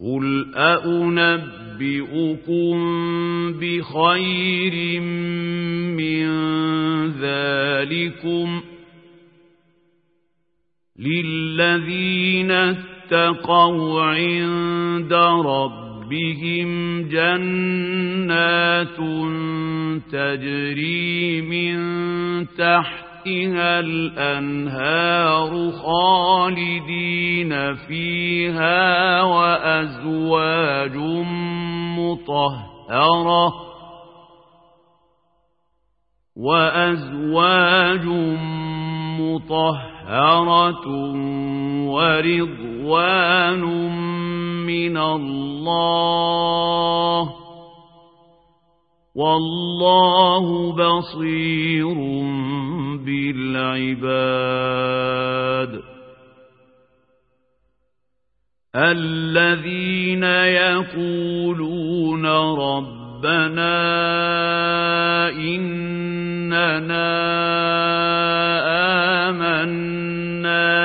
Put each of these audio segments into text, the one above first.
قل أأنبئكم بخير من ذلكم للذين اتقوا عند ربهم جنات تجري من تحت تحتها الأنهار خالدين فيها وأزواج مطهرة وأزواج مطهرة ورضوان من الله والله بصير بالعباد. الذين يقولون ربنا إننا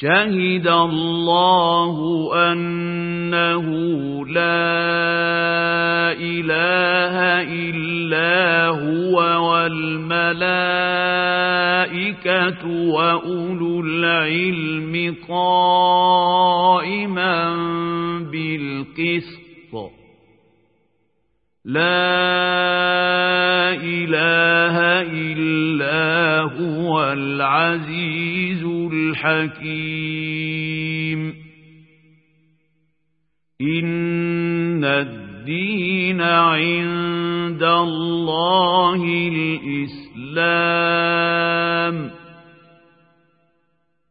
شهد الله أنه لا إله إلا هو والملائكة وأولو العلم قائما بالقسط لا إله إلا هو العزيز الحكيم إن الدين عند الله الإسلام.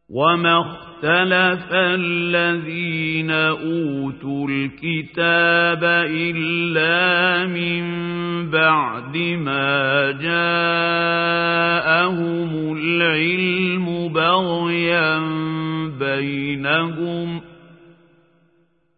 وما اختلف الذين أوتوا الكتاب إلا من بعد ما جاءهم العلم بغيا بينهم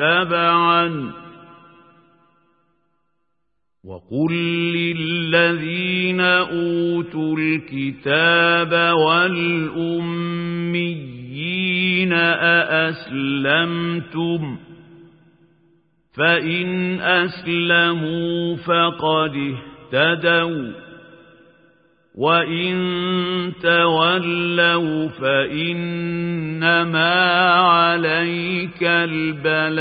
اتبعن وقل للذين أوتوا الكتاب والأميين أأسلمتم؟ فإن أسلموا فقد اهتدوا. وإن تولوا فإنما عليك البلاغ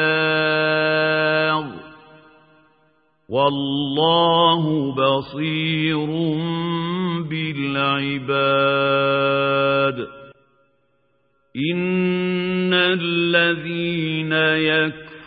والله بصير بالعباد إن الذين يكفرون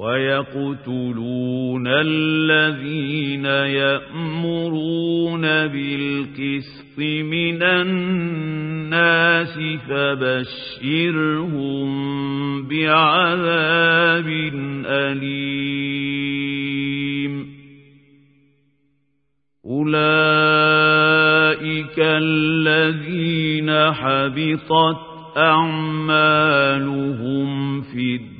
ويقتلون الذين يأمرون بالقسط من الناس فبشرهم بعذاب أليم. أولئك الذين حبطت أعمالهم في الدنيا